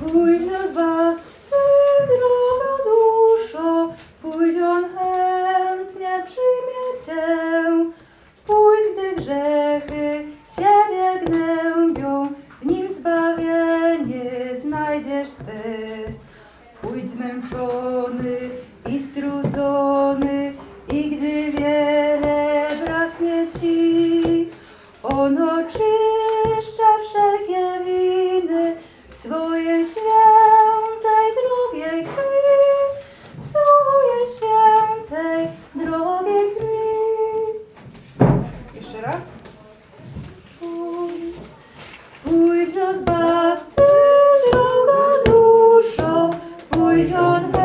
Pójdź do Zbawcy, droga duszo, pójdź On chętnie przyjmie Cię. Pójdź, gdy grzechy Ciebie gnębią, w Nim zbawienie znajdziesz swe. Pójdź zmęczony i strudzony, On oczyszcza wszelkie winy w swojej świętej, drogiej krwi, w swojej świętej, drogiej krwi. Jeszcze raz. Pójdź, pójdź do Zbawcy, droga duszo, pójdź On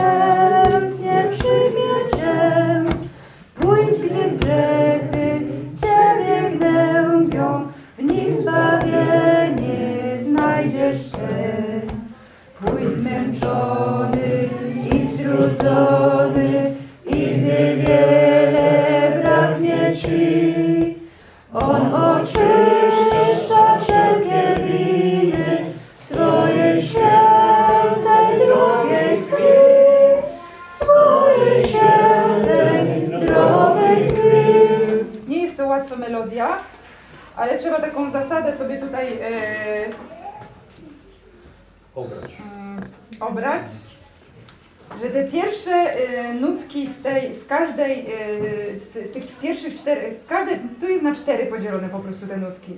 i gdy wiele braknie Ci, On oczyszcza wszelkie winy w swojej świętej, drogiej krwi, w swojej świętej, drogiej krwi. Nie jest to łatwa melodia, ale trzeba taką zasadę sobie tutaj e, Obrać. obrać, że te pierwsze e, nutki z, tej, z każdej, e, z, z tych pierwszych czterech, każde, tu jest na cztery podzielone po prostu te nutki.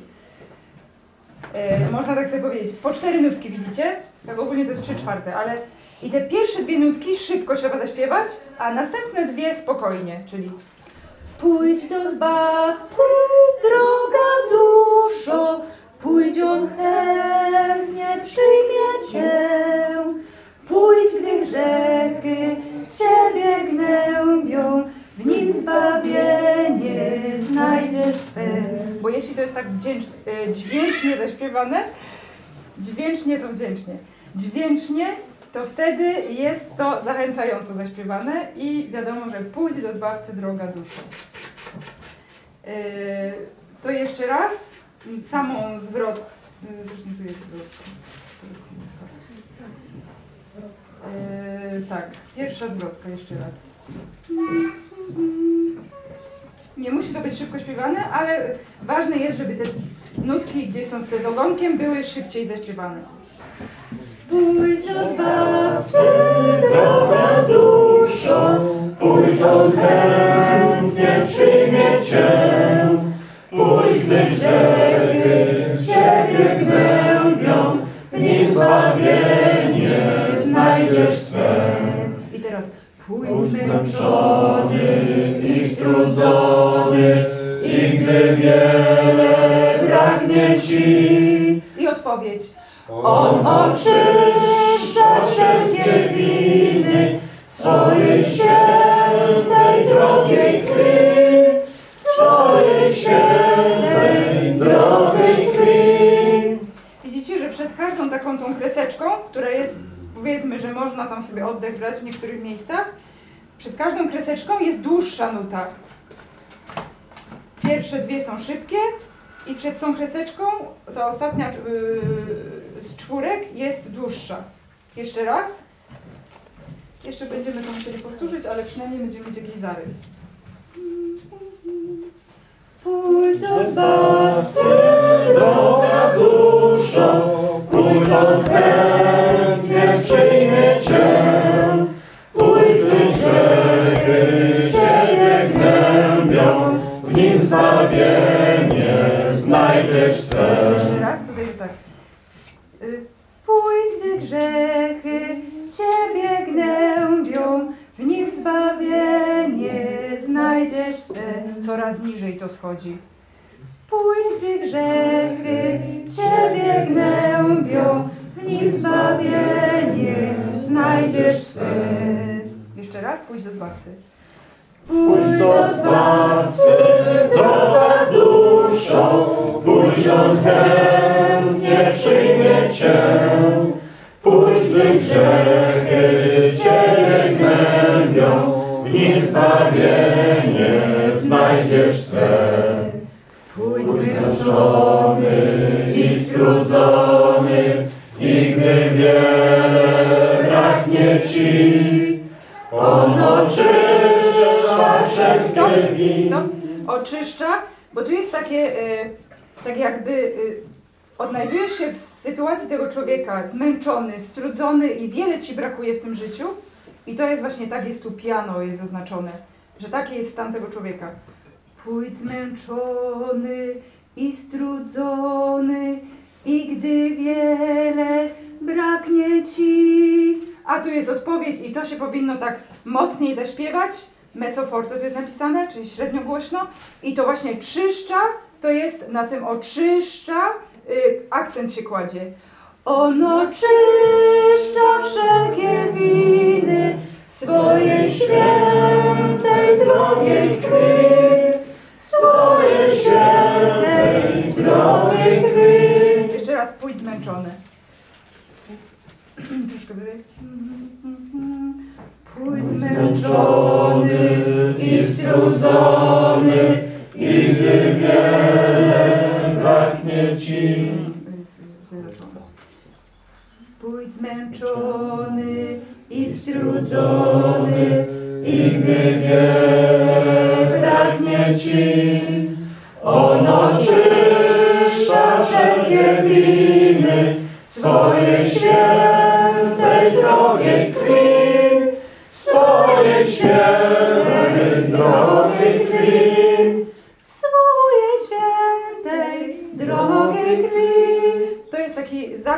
E, można tak sobie powiedzieć, po cztery nutki widzicie? Tak ogólnie to jest trzy czwarte, ale i te pierwsze dwie nutki szybko trzeba zaśpiewać, a następne dwie spokojnie, czyli Pójdź do Zbawcy, Bo jeśli to jest tak wdzięcz, e, dźwięcznie zaśpiewane, dźwięcznie to wdzięcznie, dźwięcznie to wtedy jest to zachęcająco zaśpiewane i wiadomo, że pójdź do Zbawcy droga duszo. Yy, to jeszcze raz samą zwrot. Zresztą tu jest zwrot. Tak, pierwsza zwrotka jeszcze raz. Nie musi to być szybko śpiewane, ale ważne jest, żeby te nutki, gdzie są z tym ogonkiem, były szybciej zaśpiewane. Pójdź do Zbawcy, droga duszo, Pójdź on chętnie przyjmie Cię. Pójdź, gdy grzechy Ciebie gnębią, w nim zbawienie znajdziesz swe. I teraz pójdź zmęczony i strudzony, gdy wiele braknie Ci, i odpowiedź. On oczyszcza wszystkie winy swojej świętej, drogiej krwi, swojej świętej, drogiej krwi. Widzicie, że przed każdą taką tą kreseczką, która jest, powiedzmy, że można tam sobie oddech brać w niektórych miejscach, przed każdą kreseczką jest dłuższa nuta. Pierwsze dwie są szybkie i przed tą kreseczką ta ostatnia yy, z czwórek jest dłuższa. Jeszcze raz. Jeszcze będziemy to musieli powtórzyć, ale przynajmniej będziemy mieć jakiś zarys. Pójdź do Zbawcy, droga duszo, pójdź on zbawienie znajdziesz swe. Jeszcze raz, tutaj jest tak. Y, Pójdź, gdy grzechy Ciebie gnębią, w nim zbawienie znajdziesz swe. Coraz niżej to schodzi. Pójdź, gdy grzechy Ciebie gnębią, w nim zbawienie znajdziesz swe. Jeszcze raz, pójdź do Zbawcy. Pójdź do Zbawcy, on chętnie przyjmie Cię. Pójdź, gdy grzechy Ciebie gnębią, w nim zbawienie znajdziesz swe. Pójdź zmęczony i strudzony, i gdy wiele braknie Ci, On oczyszcza stop. Oczyszcza, bo tu jest takie, e, tak jakby e, odnajdujesz się w sytuacji tego człowieka zmęczony, strudzony i wiele ci brakuje w tym życiu. I to jest właśnie tak jest tu piano jest zaznaczone, że taki jest stan tego człowieka. Pójdź zmęczony i strudzony i gdy wiele braknie ci. A tu jest odpowiedź i to się powinno tak mocniej zaśpiewać. Mezzo forte to jest napisane, czyli średnio głośno. I to właśnie czyszcza, to jest na tym oczyszcza, y, akcent się kładzie. On oczyszcza wszelkie winy swojej świętej drogiej krwi. Swojej świętej drogiej krwi. Jeszcze raz, pójdź zmęczony. Troszkę wyżej. Pójdź zmęczony i strudzony I gdy wiele braknie Ci, Pójdź zmęczony i strudzony i gdy wiele braknie Ci, On oczyszcza wszelkie winy. Swojej świętej drogiej krwi, swojej świętej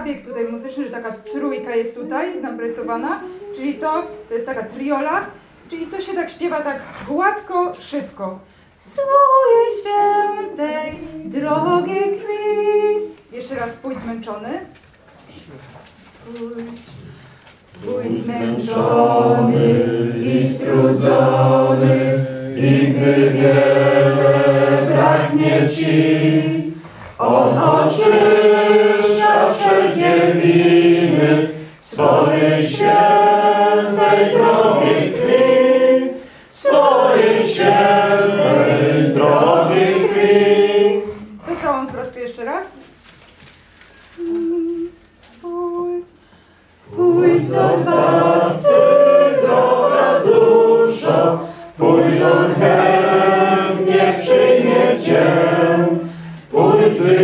zabieg tutaj muzyczny, że taka trójka jest tutaj narysowana, czyli to, to jest taka triola, czyli to się tak śpiewa tak gładko, szybko. Swojej świętej drogiej krwi. Jeszcze raz pójdź zmęczony. Pójdź, pójdź zmęczony i strudzony I gdy wiele braknie Ci,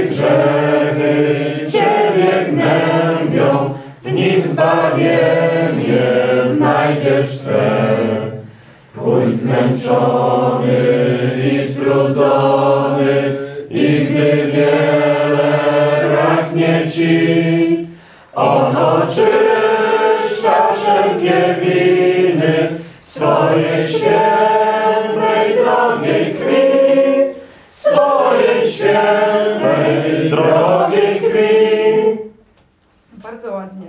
Grzechy Ciebie gnębią, w nim zbawienie znajdziesz swe. Pójdź zmęczony i strudzony, świętej drogiej krwi. Bardzo ładnie.